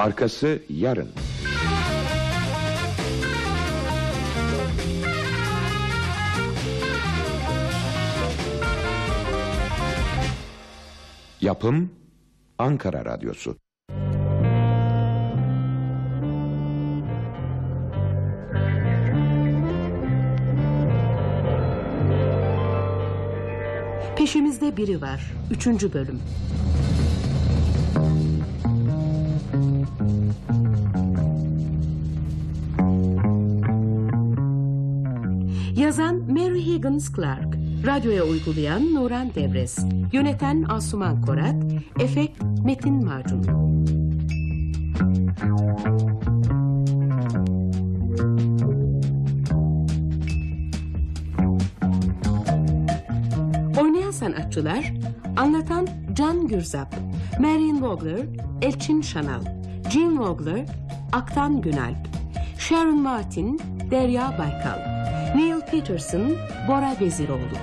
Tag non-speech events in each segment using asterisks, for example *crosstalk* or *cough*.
Arkası yarın. Yapım Ankara Radyosu. Peşimizde biri var. Üçüncü bölüm. Yazan Mary Higgins Clark. Radyoya uygulayan Nuran Devres. Yöneten Asuman Korat. Efekt Metin Macun. Oynayan sanatçılar Anlatan Can Gürzap Marion Vogler Elçin Şanal Jean Vogler Aktan Günalp Sharon Martin Derya Baykal Peterson Bora Veziroğlu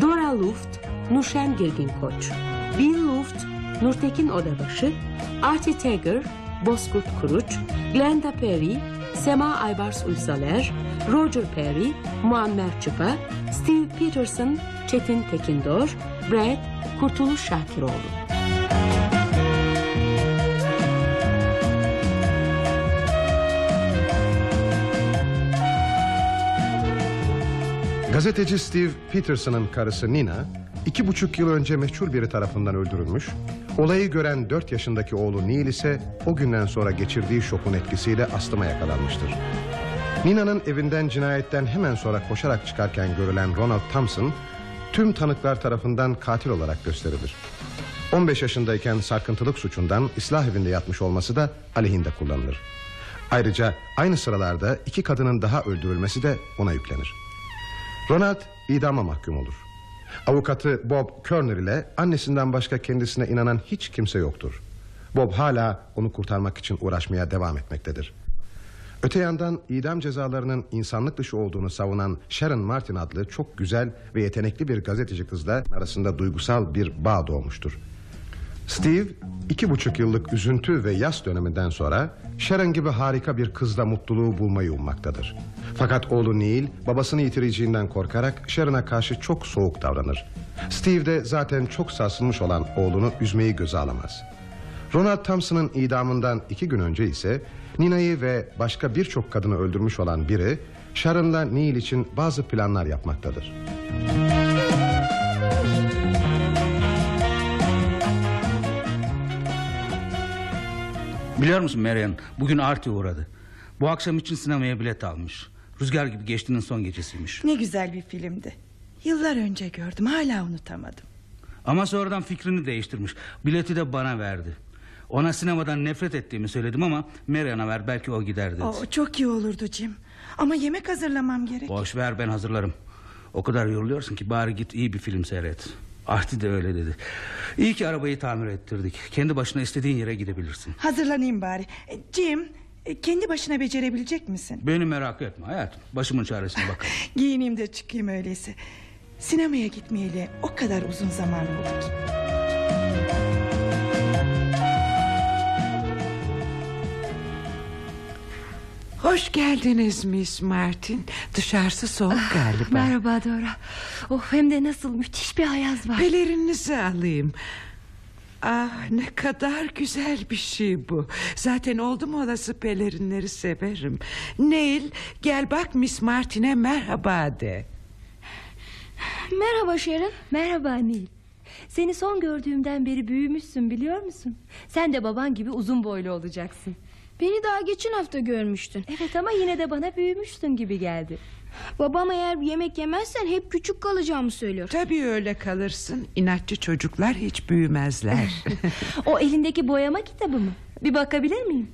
Dora Luft Nurşen Girgin Koç Bill Luft Nurtekin Odabaşı Artie Tager Bozkurt Kuruç Glenda Perry Sema Aybars Uysaler Roger Perry Muammer Çıpa Steve Peterson Çetin Tekindor Brad Kurtuluş Şakiroğlu Gazeteci Steve Peterson'ın karısı Nina, iki buçuk yıl önce meşhur biri tarafından öldürülmüş. Olayı gören dört yaşındaki oğlu Neil ise o günden sonra geçirdiği şokun etkisiyle astıma yakalanmıştır. Nina'nın evinden cinayetten hemen sonra koşarak çıkarken görülen Ronald Thompson, tüm tanıklar tarafından katil olarak gösterilir. 15 yaşındayken sarkıntılık suçundan ıslah evinde yatmış olması da aleyhinde kullanılır. Ayrıca aynı sıralarda iki kadının daha öldürülmesi de ona yüklenir. Ronald idama mahkum olur. Avukatı Bob Körner ile annesinden başka kendisine inanan hiç kimse yoktur. Bob hala onu kurtarmak için uğraşmaya devam etmektedir. Öte yandan idam cezalarının insanlık dışı olduğunu savunan Sharon Martin adlı çok güzel ve yetenekli bir gazeteci kızla arasında duygusal bir bağ doğmuştur. Steve iki buçuk yıllık üzüntü ve yas döneminden sonra Sharon gibi harika bir kızla mutluluğu bulmayı ummaktadır. Fakat oğlu Neil babasını yitireceğinden korkarak Sharon'a karşı çok soğuk davranır. Steve de zaten çok sarsılmış olan oğlunu üzmeyi göze alamaz. Ronald Thompson'ın idamından iki gün önce ise Nina'yı ve başka birçok kadını öldürmüş olan biri Sharon'la Neil için bazı planlar yapmaktadır. Biliyor musun Marian bugün Artie uğradı. Bu akşam için sinemaya bilet almış. Rüzgar gibi geçtiğinin son gecesiymiş. Ne güzel bir filmdi. Yıllar önce gördüm hala unutamadım. Ama sonradan fikrini değiştirmiş. Bileti de bana verdi. Ona sinemadan nefret ettiğimi söyledim ama Marian'a ver belki o gider dedi. O çok iyi olurdu Jim. Ama yemek hazırlamam gerek. Boş ver ben hazırlarım. O kadar yoruluyorsun ki bari git iyi bir film seyret. Artie de öyle dedi. İyi ki arabayı tamir ettirdik. Kendi başına istediğin yere gidebilirsin. Hazırlanayım bari. E, Jim e, kendi başına becerebilecek misin? Beni merak etme hayatım. Başımın çaresine bakalım. *laughs* Giyineyim de çıkayım öyleyse. Sinemaya gitmeyeli o kadar uzun zaman oldu ki. Hoş geldiniz Miss Martin. Dışarısı soğuk galiba. Merhaba Dora. Oh hem de nasıl müthiş bir ayaz var. Pelerininizi alayım. Ah ne kadar güzel bir şey bu. Zaten oldum olası pelerinleri severim. Neil gel bak Miss Martin'e merhaba de. Merhaba Sharon. Merhaba Neil. Seni son gördüğümden beri büyümüşsün biliyor musun? Sen de baban gibi uzun boylu olacaksın. Beni daha geçen hafta görmüştün. Evet ama yine de bana büyümüşsün gibi geldi. Babam eğer yemek yemezsen hep küçük kalacağımı söylüyor. Tabii öyle kalırsın. İnatçı çocuklar hiç büyümezler. *laughs* O elindeki boyama kitabı mı? Bir bakabilir miyim?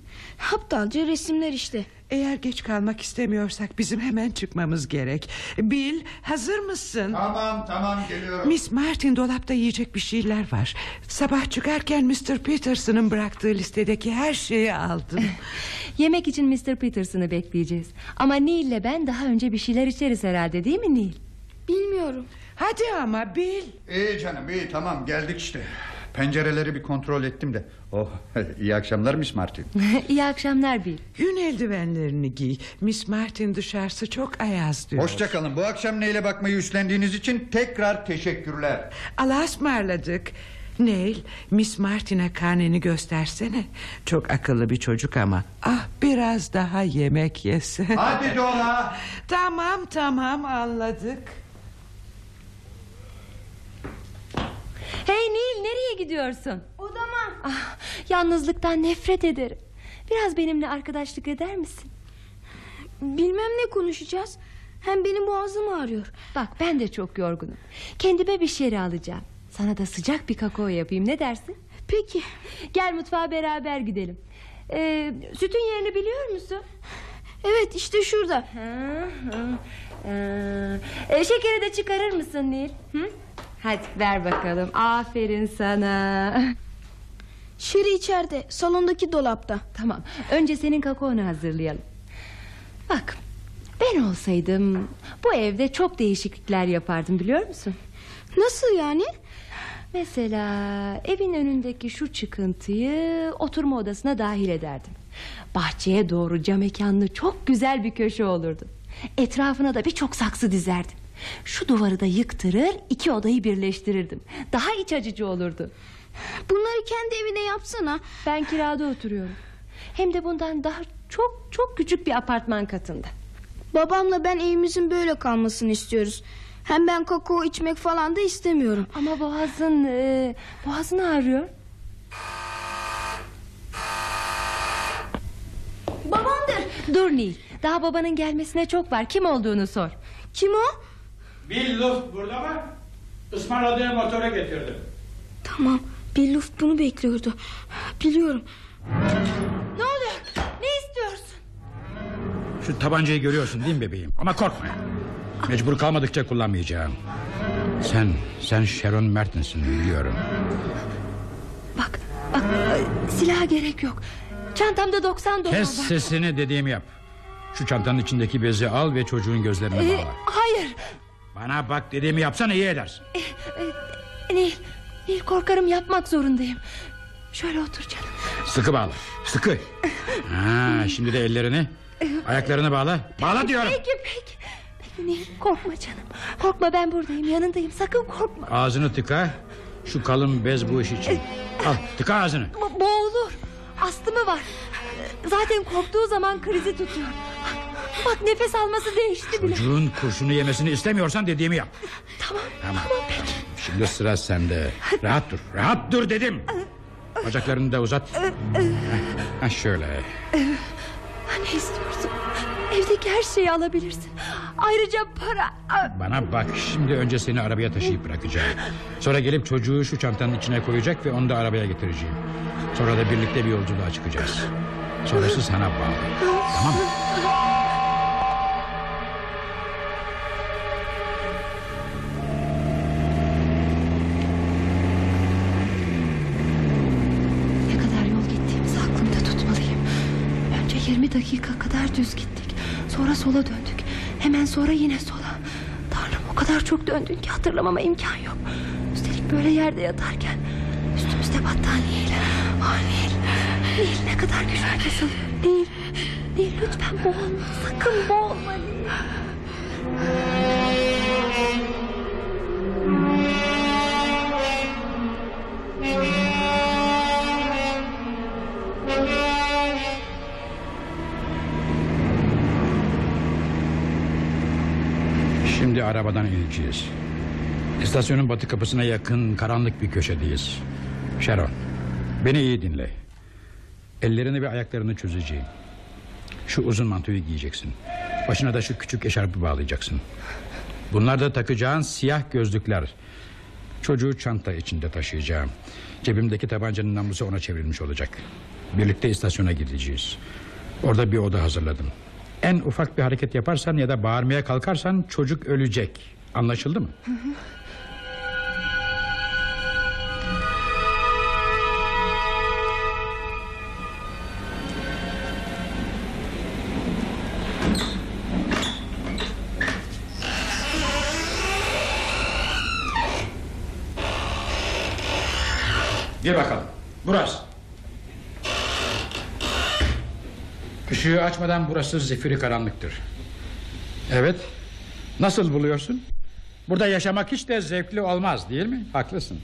Aptalca resimler işte. Eğer geç kalmak istemiyorsak bizim hemen çıkmamız gerek. Bill hazır mısın? Tamam tamam geliyorum. Miss Martin dolapta yiyecek bir şeyler var. Sabah çıkarken Mr. Peterson'ın bıraktığı listedeki her şeyi aldım. *laughs* Yemek için Mr. Peterson'ı bekleyeceğiz. Ama Neil'le ben daha önce bir şeyler içeriz herhalde değil mi Neil? Bilmiyorum. Hadi ama Bill. İyi canım iyi tamam geldik işte. Pencereleri bir kontrol ettim de. Oh, *laughs* iyi akşamlar Miss Martin. *laughs* İyi akşamlar Bill. Yün eldivenlerini giy. Miss Martin dışarısı çok ayaz diyor. Hoşçakalın. Bu akşam neyle bakmayı üstlendiğiniz için tekrar teşekkürler. Allah'a ısmarladık. Neil, Miss Martin'e karneni göstersene. Çok akıllı bir çocuk ama. Ah biraz daha yemek yese. Hadi Dora. *laughs* tamam tamam anladık. Hey Neil nereye gidiyorsun? Odama. Ah, yalnızlıktan nefret ederim. Biraz benimle arkadaşlık eder misin? Bilmem ne konuşacağız. Hem benim boğazım ağrıyor. Bak ben de çok yorgunum. Kendime bir şey alacağım. Sana da sıcak bir kakao yapayım ne dersin? Peki. Gel mutfağa beraber gidelim. Ee, sütün yerini biliyor musun? Evet işte şurada. Ha, ha. Ee, şekeri de çıkarır mısın Nil? Hı? Hadi ver bakalım. Aferin sana. Şeri içeride salondaki dolapta. Tamam. Önce senin kakaonu hazırlayalım. Bak. Ben olsaydım bu evde çok değişiklikler yapardım biliyor musun? Nasıl yani? Mesela evin önündeki şu çıkıntıyı oturma odasına dahil ederdim. Bahçeye doğru cam mekanlı çok güzel bir köşe olurdu. Etrafına da birçok saksı dizerdim. Şu duvarı da yıktırır iki odayı birleştirirdim. Daha iç açıcı olurdu. Bunları kendi evine yapsana. Ben kirada oturuyorum. Hem de bundan daha çok çok küçük bir apartman katında. Babamla ben evimizin böyle kalmasını istiyoruz. Hem ben kakao içmek falan da istemiyorum. Ama boğazın e, boğazın ağrıyor. Babamdır. Dur Nil. Daha babanın gelmesine çok var. Kim olduğunu sor. Kim o? Bir luft burada mı? Ismarladığım motora getirdim. Tamam. Bir luft bunu bekliyordu. Biliyorum. Ne oluyor? Ne istiyorsun? Şu tabancayı görüyorsun değil mi bebeğim? Ama korkma. Mecbur kalmadıkça kullanmayacağım. Sen, sen Sharon Mertens'in biliyorum. Bak, bak silaha gerek yok. Çantamda 90 dolar Kes var. sesini dediğimi yap. Şu çantanın içindeki bezi al ve çocuğun gözlerine Ee, bağla. hayır. Bana bak dediğimi yapsana iyi edersin. Nil, Nil korkarım yapmak zorundayım. Şöyle otur canım. Sıkı bağla. Sıkı. Ha, şimdi de ellerini, ayaklarını bağla. Bağla diyorum. Peki, peki. Peki Nil korkma canım. Korkma ben buradayım yanındayım sakın korkma. Ağzını tıka. Şu kalın bez bu iş için. Al tıka ağzını. Bo- boğulur. Astımı var. Zaten korktuğu zaman krizi tutuyor. Bak, nefes alması değişti bile. Çocuğun kurşunu yemesini istemiyorsan dediğimi yap. Tamam, Tamam. tamam peki. Şimdi sıra sende. Rahat dur. Rahat dur dedim. Bacaklarını da uzat. Ha şöyle. Ne istiyorsun? Evdeki her şeyi alabilirsin. Ayrıca para... Bana bak şimdi önce seni arabaya taşıyıp bırakacağım. Sonra gelip çocuğu şu çantanın içine koyacak ve onu da arabaya getireceğim. Sonra da birlikte bir yolculuğa çıkacağız. Sonrası sana bağlı. Tamam mı? Düz gittik. Sonra sola döndük. Hemen sonra yine sola. Tanrım o kadar çok döndün ki hatırlamama imkan yok. Üstelik böyle yerde yatarken üstümüzde battaniyeyle. Ah Nil, Nil ne kadar güzel nefes alıyor. Nil, Nil lütfen boğulma. Sakın boğulma Nil. Arabadan ineceğiz. İstasyonun batı kapısına yakın karanlık bir köşedeyiz. Sharon, beni iyi dinle. Ellerini ve ayaklarını çözeceğim. Şu uzun mantoyu giyeceksin. Başına da şu küçük eşarpı bağlayacaksın. Bunlar da takacağın siyah gözlükler. Çocuğu çanta içinde taşıyacağım. Cebimdeki tabancanın namlusu ona çevrilmiş olacak. Birlikte istasyona gideceğiz. Orada bir oda hazırladım. En ufak bir hareket yaparsan ya da bağırmaya kalkarsan çocuk ölecek. Anlaşıldı mı? Gir bakalım. Burası. Işığı açmadan burası zifiri karanlıktır. Evet. Nasıl buluyorsun? Burada yaşamak hiç de zevkli olmaz değil mi? Haklısın.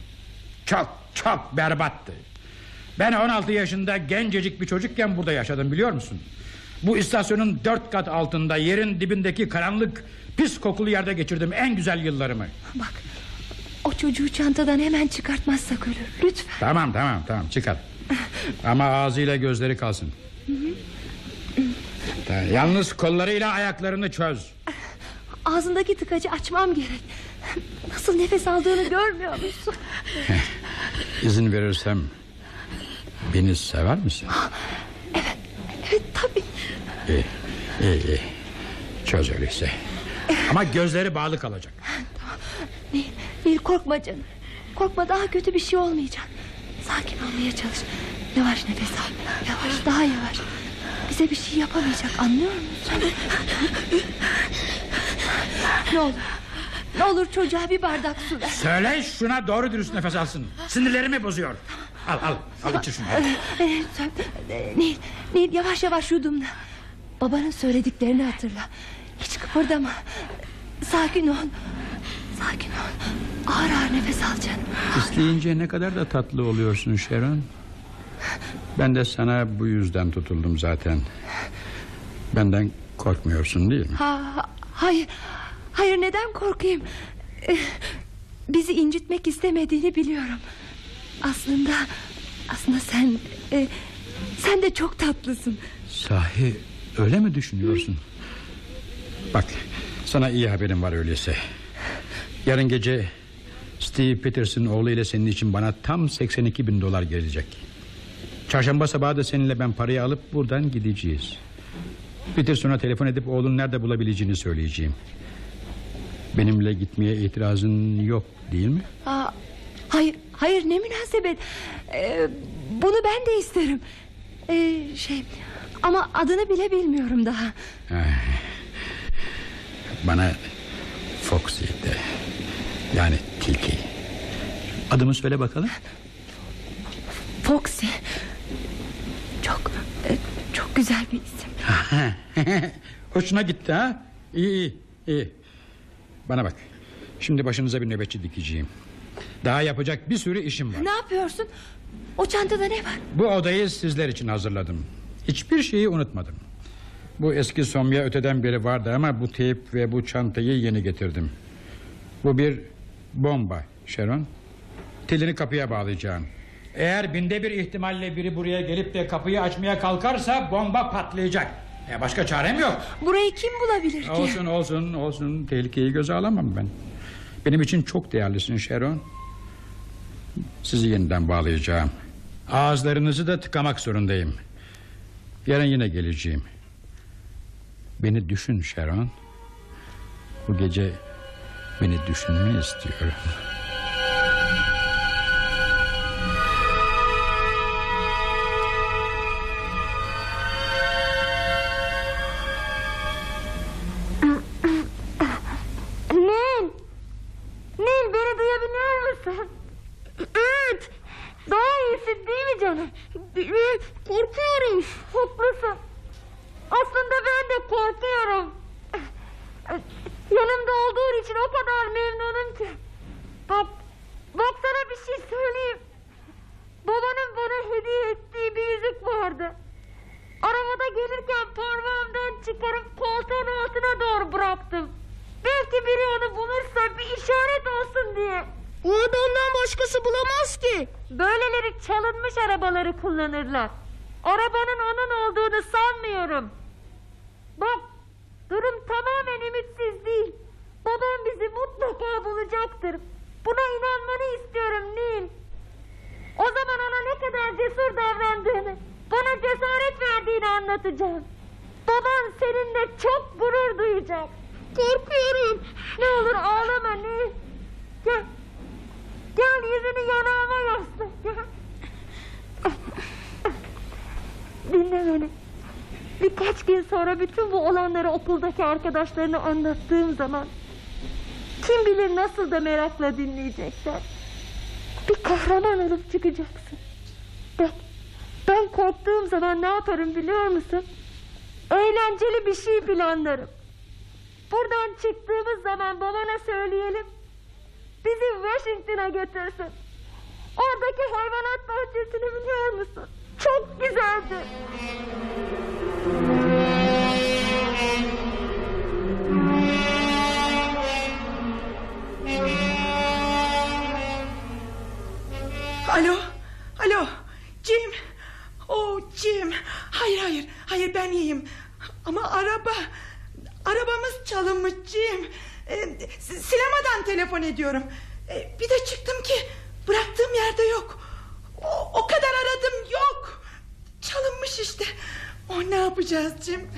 Çok çok berbattı. Ben 16 yaşında gencecik bir çocukken burada yaşadım biliyor musun? Bu istasyonun dört kat altında yerin dibindeki karanlık pis kokulu yerde geçirdim en güzel yıllarımı. Bak o çocuğu çantadan hemen çıkartmazsak ölür lütfen. Tamam tamam tamam çıkar. Ama ağzıyla gözleri kalsın. Ta- Yalnız kollarıyla ayaklarını çöz. Ağzındaki tıkacı açmam gerek. Nasıl nefes aldığını görmüyor musun? *laughs* İzin verirsem beni sever misin? Evet tabii. İyi, iyi, iyi. Çöz öyleyse. Ama gözleri bağlı kalacak. Nil, Nil korkma canım. Korkma daha kötü bir şey olmayacak. Sakin olmaya çalış. Yavaş nefes al. Yavaş daha yavaş. Bize bir şey yapamayacak anlıyor musun? ne olur. Ne olur çocuğa bir bardak su ver. Söyle şuna doğru dürüst nefes alsın. Sinirlerimi bozuyor. Al al al içir şunu. Ee, sen- e, Nil, Nil yavaş yavaş yudumla. Babanın söylediklerini hatırla. Hiç kıpırdama. Sakin ol. Sakin ol. Ağır ağır nefes al canım. İsteyince ne kadar da tatlı oluyorsun Sharon. Ben de sana bu yüzden tutuldum zaten. Benden korkmuyorsun değil mi? Ha, ha- hayır. Hayır neden korkayım? Eh, Bizi incitmek istemediğini biliyorum. Aslında aslında sen e, sen de çok tatlısın. Sahi öyle mi düşünüyorsun? Bak sana iyi haberim var öyleyse. Yarın gece Steve Peterson oğlu ile senin için bana tam 82 bin dolar gelecek. Çarşamba sabahı da seninle ben parayı alıp buradan gideceğiz. Peterson'a telefon edip oğlun nerede bulabileceğini söyleyeceğim. Benimle gitmeye itirazın yok değil mi? Aa, hayır hayır ne münasebet. Ee, bunu ben de isterim. Ee, şey ama adını bile bilmiyorum daha. Bana Foxy de. Yani tilki. Adımı söyle bakalım. Foxy. Güzel bir isim. *laughs* Hoşuna gitti ha? İyi iyi iyi. Bana bak. Şimdi başınıza bir nöbetçi dikeceğim. Daha yapacak bir sürü işim var. Ne yapıyorsun? O çantada ne var? Bu odayı sizler için hazırladım. Hiçbir şeyi unutmadım. Bu eski somya öteden beri vardı ama bu teyp ve bu çantayı yeni getirdim. Bu bir bomba Sharon. Telini kapıya bağlayacağım. Eğer binde bir ihtimalle biri buraya gelip de kapıyı açmaya kalkarsa bomba patlayacak. E başka çarem yok. Burayı kim bulabilir ki? Olsun olsun olsun tehlikeyi göze alamam ben. Benim için çok değerlisin Sharon. Sizi yeniden bağlayacağım. Ağızlarınızı da tıkamak zorundayım. Yarın yine geleceğim. Beni düşün Sharon. Bu gece beni düşünmeyi istiyorum. Evet. Daha iyisin değil mi canım? Korkuyorum. Haklısın. Aslında ben de korkuyorum. Yanımda olduğun için o kadar memnunum ki. Bak, bak sana bir şey söyleyeyim. Babanın bana hediye ettiği bir yüzük vardı. Arabada gelirken parmağımdan çıkarıp koltuğun altına doğru bıraktım. Belki biri onu bulursa bir işaret olsun diye. O adamdan başkası bulamaz ki. Böyleleri çalınmış arabaları kullanırlar. Arabanın onun olduğunu sanmıyorum. Bak durum tamamen ümitsiz değil. Babam bizi mutlaka bulacaktır. Buna inanmanı istiyorum Nil. O zaman ona ne kadar cesur davrandığını, bana cesaret verdiğini anlatacağım. Baban seninle çok gurur duyacak. Korkuyorum. Ne olur ağlama Nil. Gel. Gel yüzünü yanağıma yasla. Dinle beni. Birkaç gün sonra bütün bu olanları okuldaki arkadaşlarına anlattığım zaman... ...kim bilir nasıl da merakla dinleyecekler. Bir kahraman olup çıkacaksın. Ben, ben korktuğum zaman ne yaparım biliyor musun? Eğlenceli bir şey planlarım. Buradan çıktığımız zaman babana söyleyelim. Bizi Washington'a götürsün. Oradaki hayvanat bahçesini biliyor musun? Çok güzeldi. Alo, alo, Jim. Oh Jim. Hayır hayır, hayır ben iyiyim. Ama araba, arabamız çalınmış Jim. Ee, sinemadan telefon ediyorum. Ee, bir de çıktım ki bıraktığım yerde yok. O, o kadar aradım yok. Çalınmış işte. O ne yapacağız Jim?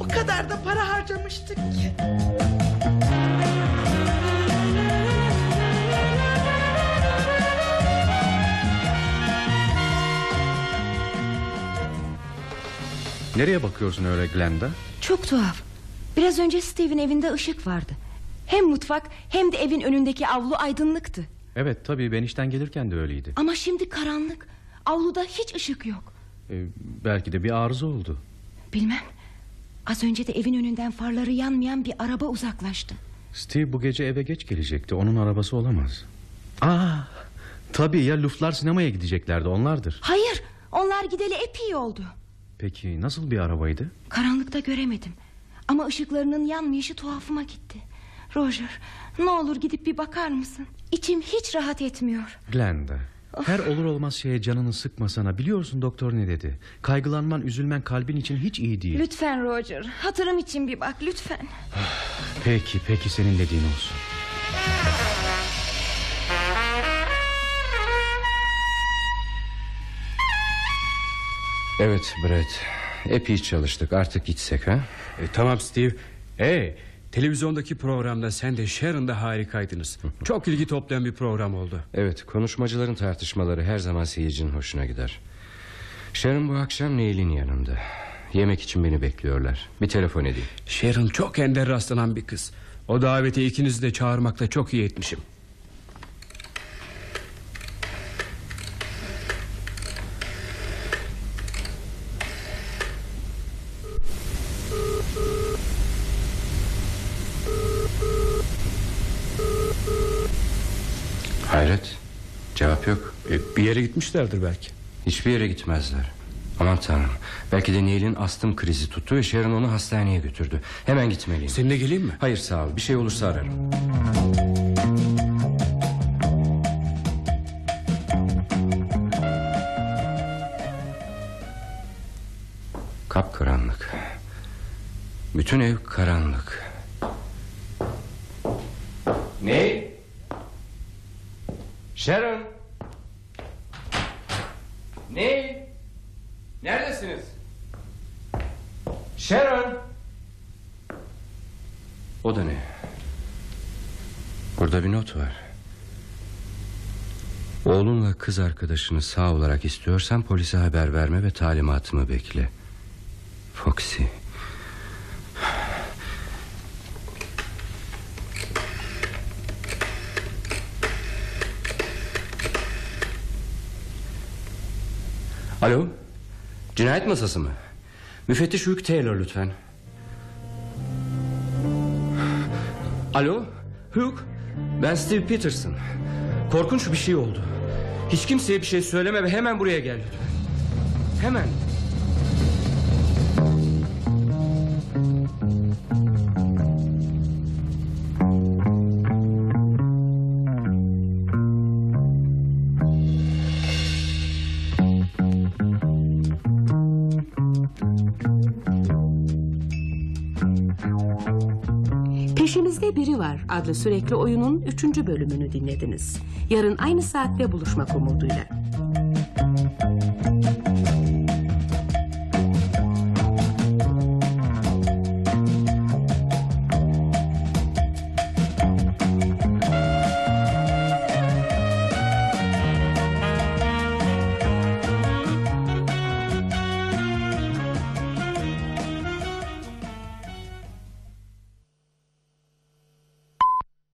O kadar da para harcamıştık ki. Nereye bakıyorsun öyle Glenda? Çok tuhaf. Biraz önce Steve'in evinde ışık vardı. Hem mutfak hem de evin önündeki avlu aydınlıktı. Evet tabii ben işten gelirken de öyleydi. Ama şimdi karanlık. Avluda hiç ışık yok. Ee, belki de bir arıza oldu. Bilmem. Az önce de evin önünden farları yanmayan bir araba uzaklaştı. Steve bu gece eve geç gelecekti. Onun arabası olamaz. Aa, tabii ya Luflar sinemaya gideceklerdi onlardır. Hayır, onlar gideli epey oldu. Peki nasıl bir arabaydı? Karanlıkta göremedim. Ama ışıklarının yanmayışı tuhafıma gitti. Roger, ne olur gidip bir bakar mısın? İçim hiç rahat etmiyor. Glenda. Her olur olmaz şeye canını sıkmasana. Biliyorsun doktor ne dedi? Kaygılanman, üzülmen kalbin için hiç iyi değil. Lütfen Roger, hatırım için bir bak lütfen. Peki, peki senin dediğin olsun. Evet Brett. Epey çalıştık artık gitsek ha? E, tamam Steve. Hey, televizyondaki programda sen de Sharon da harikaydınız. *laughs* Çok ilgi toplayan bir program oldu. Evet konuşmacıların tartışmaları her zaman seyircinin hoşuna gider. Sharon bu akşam Neil'in yanında. Yemek için beni bekliyorlar. Bir telefon edeyim. Sharon çok ender rastlanan bir kız. O davete ikinizi de çağırmakla çok iyi etmişim. Gitmişlerdir belki. Hiçbir yere gitmezler. Aman tanrım. Belki de Neil'in astım krizi tuttu ve Sharon onu hastaneye götürdü. Hemen gitmeliyim. Seninle geleyim mi? Hayır sağ ol. Bir şey olursa ararım. Kapkaranlık. Bütün ev karanlık. Ne? Sharon. Ne? Neredesiniz? Sharon. O da ne? Burada bir not var. Oğlunla kız arkadaşını sağ olarak istiyorsan polise haber verme ve talimatımı bekle. Foxy. Alo. Cinayet masası mı? Müfettiş Hugh Taylor lütfen. Alo. Hugh. Ben Steve Peterson. Korkunç bir şey oldu. Hiç kimseye bir şey söyleme ve hemen buraya gel lütfen. Hemen. Peşimizde Biri Var adlı sürekli oyunun üçüncü bölümünü dinlediniz. Yarın aynı saatte buluşmak umuduyla.